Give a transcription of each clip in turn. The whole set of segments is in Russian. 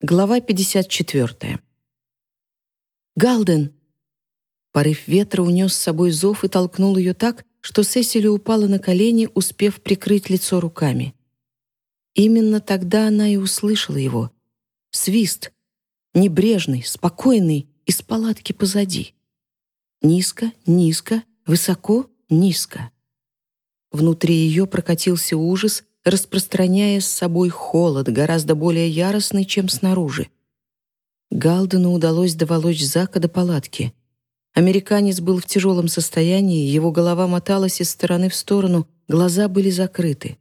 Глава 54. «Галден!» Порыв ветра унес с собой зов и толкнул ее так, что Сесили упала на колени, успев прикрыть лицо руками. Именно тогда она и услышала его. Свист. Небрежный, спокойный, из палатки позади. Низко, низко, высоко, низко. Внутри ее прокатился ужас, распространяя с собой холод, гораздо более яростный, чем снаружи. Галдену удалось доволочь Зака до палатки. Американец был в тяжелом состоянии, его голова моталась из стороны в сторону, глаза были закрыты.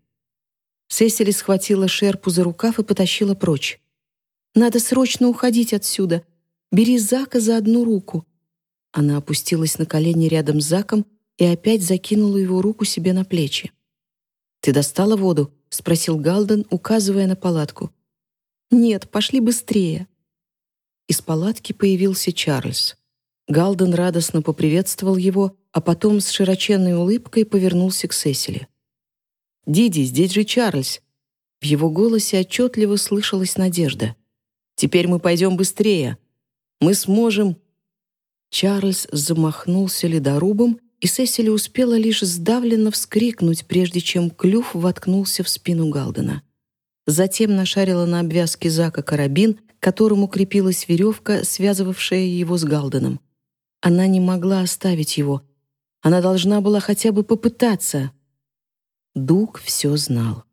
Сесили схватила Шерпу за рукав и потащила прочь. «Надо срочно уходить отсюда. Бери Зака за одну руку». Она опустилась на колени рядом с Заком и опять закинула его руку себе на плечи. «Ты достала воду?» — спросил Галден, указывая на палатку. «Нет, пошли быстрее». Из палатки появился Чарльз. Галден радостно поприветствовал его, а потом с широченной улыбкой повернулся к Сесили. «Диди, здесь же Чарльз!» В его голосе отчетливо слышалась надежда. «Теперь мы пойдем быстрее. Мы сможем...» Чарльз замахнулся ледорубом и Сесили успела лишь сдавленно вскрикнуть, прежде чем клюв воткнулся в спину Галдена. Затем нашарила на обвязке Зака карабин, к которому крепилась веревка, связывавшая его с Галденом. Она не могла оставить его. Она должна была хотя бы попытаться. Дуг все знал.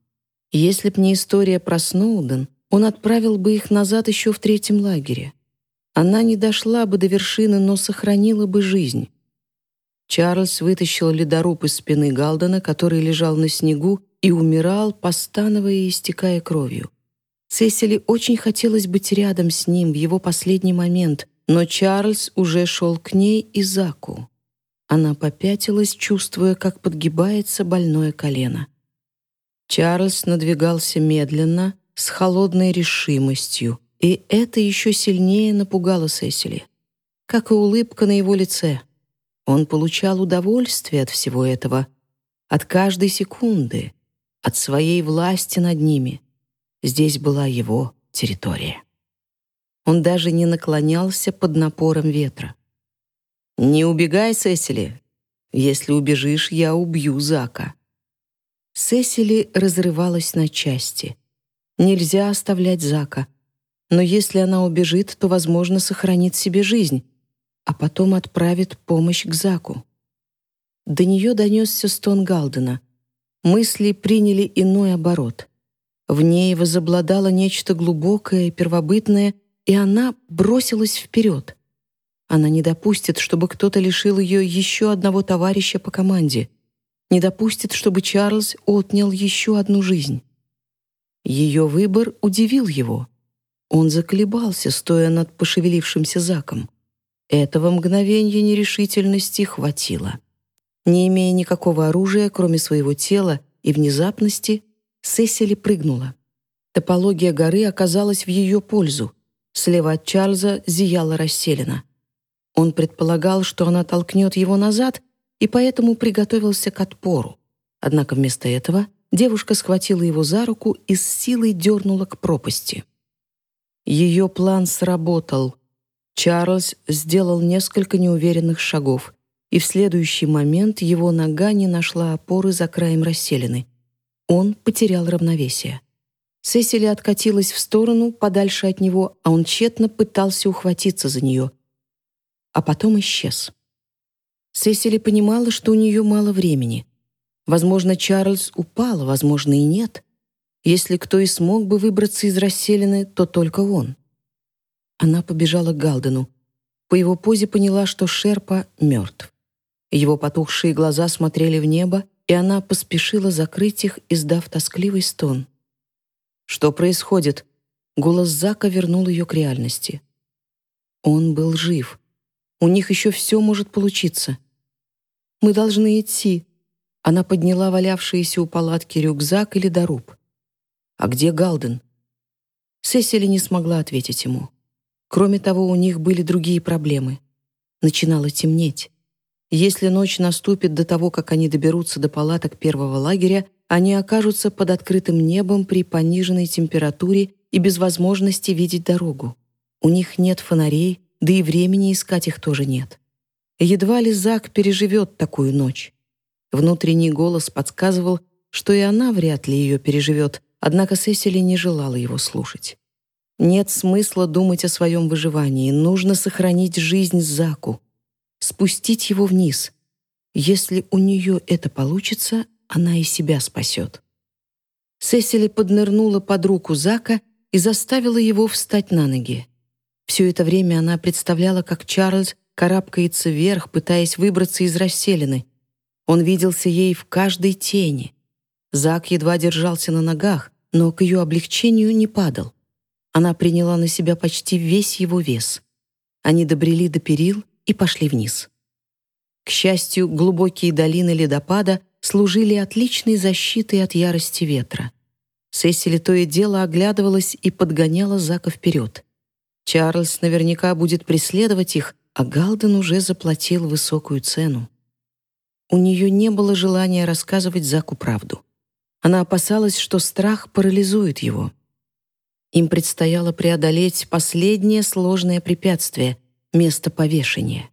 Если б не история про Сноуден, он отправил бы их назад еще в третьем лагере. Она не дошла бы до вершины, но сохранила бы жизнь. Чарльз вытащил ледоруб из спины Галдена, который лежал на снегу и умирал, постановая и истекая кровью. Сесили очень хотелось быть рядом с ним в его последний момент, но Чарльз уже шел к ней и Заку. Она попятилась, чувствуя, как подгибается больное колено. Чарльз надвигался медленно, с холодной решимостью, и это еще сильнее напугало Сесили, как и улыбка на его лице — он получал удовольствие от всего этого, от каждой секунды, от своей власти над ними. Здесь была его территория. Он даже не наклонялся под напором ветра. «Не убегай, Сесили. Если убежишь, я убью Зака». Сесили разрывалась на части. Нельзя оставлять Зака. Но если она убежит, то, возможно, сохранит себе жизнь, а потом отправит помощь к Заку. До нее донесся стон Галдена. Мысли приняли иной оборот. В ней возобладало нечто глубокое первобытное, и она бросилась вперед. Она не допустит, чтобы кто-то лишил ее еще одного товарища по команде, не допустит, чтобы Чарльз отнял еще одну жизнь. Ее выбор удивил его. Он заколебался, стоя над пошевелившимся Заком. Этого мгновения нерешительности хватило. Не имея никакого оружия, кроме своего тела и внезапности, Сесили прыгнула. Топология горы оказалась в ее пользу. Слева от Чарльза зияла расселена. Он предполагал, что она толкнет его назад, и поэтому приготовился к отпору. Однако вместо этого девушка схватила его за руку и с силой дернула к пропасти. Ее план сработал — Чарльз сделал несколько неуверенных шагов, и в следующий момент его нога не нашла опоры за краем расселены. Он потерял равновесие. Сесили откатилась в сторону, подальше от него, а он тщетно пытался ухватиться за нее. А потом исчез. Сесили понимала, что у нее мало времени. Возможно, Чарльз упал, возможно, и нет. Если кто и смог бы выбраться из расселены, то только он. Она побежала к Галдену. По его позе поняла, что Шерпа мертв. Его потухшие глаза смотрели в небо, и она поспешила закрыть их, издав тоскливый стон. «Что происходит?» Голос Зака вернул ее к реальности. Он был жив. У них еще все может получиться. «Мы должны идти». Она подняла валявшиеся у палатки рюкзак или доруб. «А где Галден?» Сесили не смогла ответить ему. Кроме того, у них были другие проблемы. Начинало темнеть. Если ночь наступит до того, как они доберутся до палаток первого лагеря, они окажутся под открытым небом при пониженной температуре и без возможности видеть дорогу. У них нет фонарей, да и времени искать их тоже нет. Едва ли Зак переживет такую ночь. Внутренний голос подсказывал, что и она вряд ли ее переживет, однако Сесили не желала его слушать. Нет смысла думать о своем выживании, нужно сохранить жизнь Заку, спустить его вниз. Если у нее это получится, она и себя спасет. Сесили поднырнула под руку Зака и заставила его встать на ноги. Все это время она представляла, как Чарльз карабкается вверх, пытаясь выбраться из расселины. Он виделся ей в каждой тени. Зак едва держался на ногах, но к ее облегчению не падал. Она приняла на себя почти весь его вес. Они добрели до перил и пошли вниз. К счастью, глубокие долины ледопада служили отличной защитой от ярости ветра. Сесили то и дело оглядывалась и подгоняла Зака вперед. Чарльз наверняка будет преследовать их, а Галден уже заплатил высокую цену. У нее не было желания рассказывать Заку правду. Она опасалась, что страх парализует его. Им предстояло преодолеть последнее сложное препятствие — место повешения.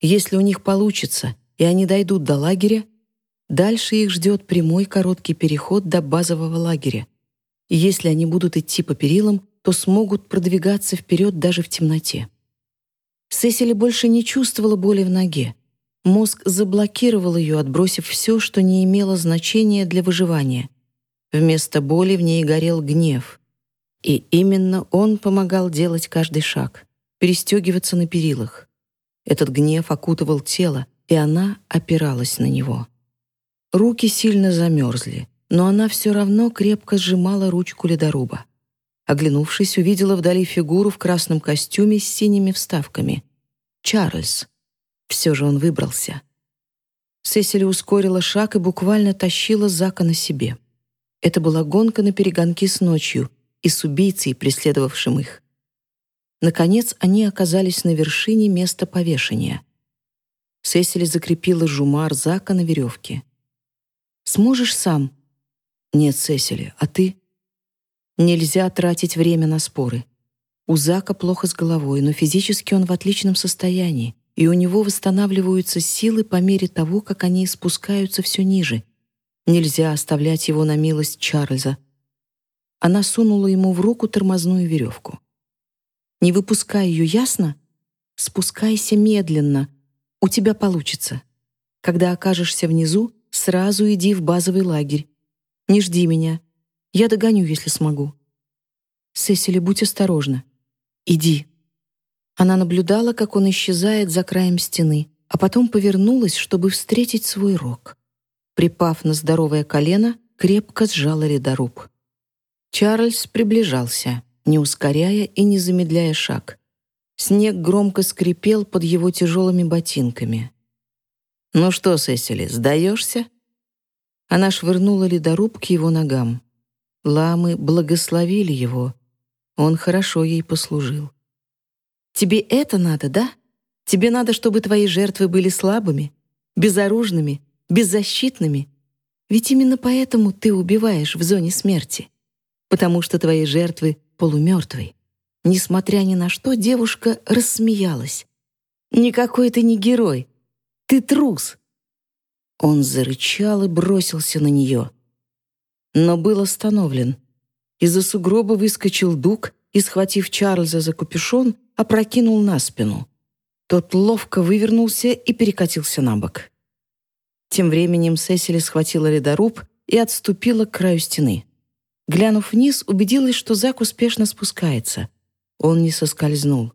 Если у них получится, и они дойдут до лагеря, дальше их ждет прямой короткий переход до базового лагеря. И если они будут идти по перилам, то смогут продвигаться вперед даже в темноте. Сесили больше не чувствовала боли в ноге. Мозг заблокировал ее, отбросив все, что не имело значения для выживания. Вместо боли в ней горел гнев. И именно он помогал делать каждый шаг, перестегиваться на перилах. Этот гнев окутывал тело, и она опиралась на него. Руки сильно замерзли, но она все равно крепко сжимала ручку ледоруба. Оглянувшись, увидела вдали фигуру в красном костюме с синими вставками. Чарльз. Все же он выбрался. Сесили ускорила шаг и буквально тащила Зака на себе. Это была гонка на перегонки с ночью и с убийцей, преследовавшим их. Наконец, они оказались на вершине места повешения. Сесили закрепила жумар Зака на веревке. «Сможешь сам?» «Нет, Сесили, а ты?» Нельзя тратить время на споры. У Зака плохо с головой, но физически он в отличном состоянии, и у него восстанавливаются силы по мере того, как они спускаются все ниже. Нельзя оставлять его на милость Чарльза. Она сунула ему в руку тормозную веревку. «Не выпускай ее, ясно? Спускайся медленно. У тебя получится. Когда окажешься внизу, сразу иди в базовый лагерь. Не жди меня. Я догоню, если смогу. Сесили, будь осторожна. Иди. Она наблюдала, как он исчезает за краем стены, а потом повернулась, чтобы встретить свой рог. Припав на здоровое колено, крепко сжала ледоруб. Чарльз приближался, не ускоряя и не замедляя шаг. Снег громко скрипел под его тяжелыми ботинками. «Ну что, Сесили, сдаешься?» Она швырнула ледоруб к его ногам. Ламы благословили его. Он хорошо ей послужил. «Тебе это надо, да? Тебе надо, чтобы твои жертвы были слабыми, безоружными, беззащитными? Ведь именно поэтому ты убиваешь в зоне смерти. Потому что твои жертвы полумертвые». Несмотря ни на что, девушка рассмеялась. «Никакой ты не герой. Ты трус». Он зарычал и бросился на нее но был остановлен. Из-за сугроба выскочил дуг и, схватив Чарльза за капюшон, опрокинул на спину. Тот ловко вывернулся и перекатился на бок. Тем временем Сесили схватила ледоруб и отступила к краю стены. Глянув вниз, убедилась, что Зак успешно спускается. Он не соскользнул.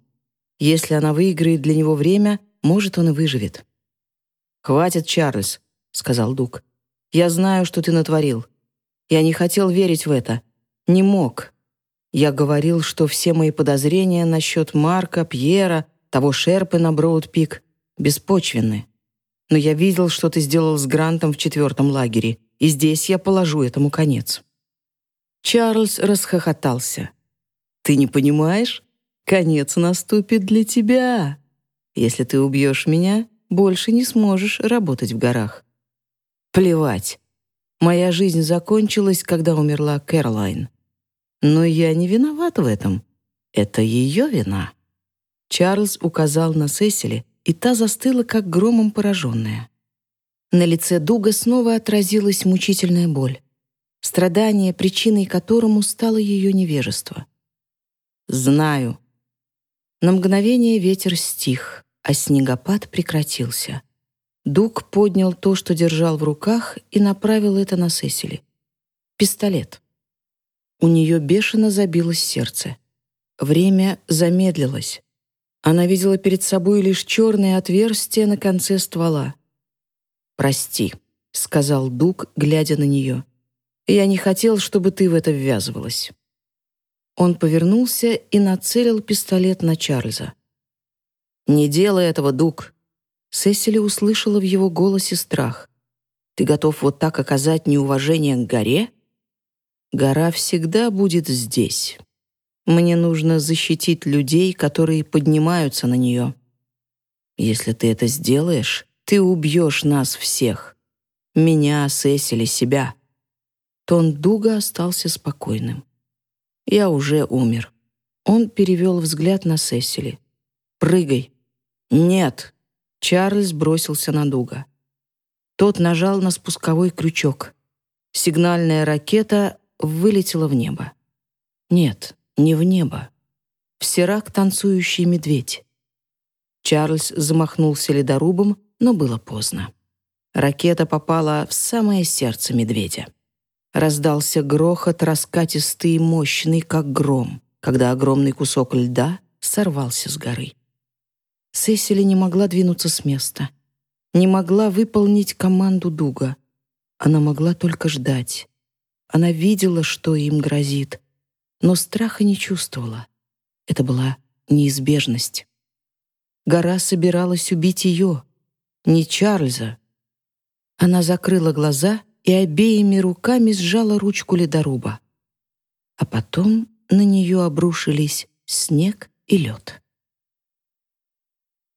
Если она выиграет для него время, может, он и выживет. «Хватит, Чарльз», — сказал Дуг. «Я знаю, что ты натворил. Я не хотел верить в это. Не мог. Я говорил, что все мои подозрения насчет Марка, Пьера, того Шерпы на Броуд-Пик беспочвенны. Но я видел, что ты сделал с Грантом в четвертом лагере, и здесь я положу этому конец». Чарльз расхохотался. «Ты не понимаешь? Конец наступит для тебя. Если ты убьешь меня, больше не сможешь работать в горах». «Плевать. Моя жизнь закончилась, когда умерла Кэролайн. Но я не виноват в этом. Это ее вина». Чарльз указал на Сесили, и та застыла, как громом пораженная. На лице Дуга снова отразилась мучительная боль. Страдание, причиной которому стало ее невежество. «Знаю». На мгновение ветер стих, а снегопад прекратился. Дуг поднял то, что держал в руках, и направил это на Сесили. Пистолет. У нее бешено забилось сердце. Время замедлилось. Она видела перед собой лишь черное отверстие на конце ствола. «Прости», — сказал Дуг, глядя на нее. «Я не хотел, чтобы ты в это ввязывалась». Он повернулся и нацелил пистолет на Чарльза. «Не делай этого, Дуг!» Сесили услышала в его голосе страх. «Ты готов вот так оказать неуважение к горе?» «Гора всегда будет здесь. Мне нужно защитить людей, которые поднимаются на нее. Если ты это сделаешь, ты убьешь нас всех. Меня, Сесили, себя». Тон Дуга остался спокойным. «Я уже умер». Он перевел взгляд на Сесили. «Прыгай». «Нет!» Чарльз бросился на Дуга. Тот нажал на спусковой крючок. Сигнальная ракета вылетела в небо. Нет, не в небо. В сирак танцующий медведь. Чарльз замахнулся ледорубом, но было поздно. Ракета попала в самое сердце медведя. Раздался грохот, раскатистый и мощный, как гром, когда огромный кусок льда сорвался с горы. Сесили не могла двинуться с места. Не могла выполнить команду Дуга. Она могла только ждать. Она видела, что им грозит, но страха не чувствовала. Это была неизбежность. Гора собиралась убить ее, не Чарльза. Она закрыла глаза и обеими руками сжала ручку ледоруба. А потом на нее обрушились снег и лед.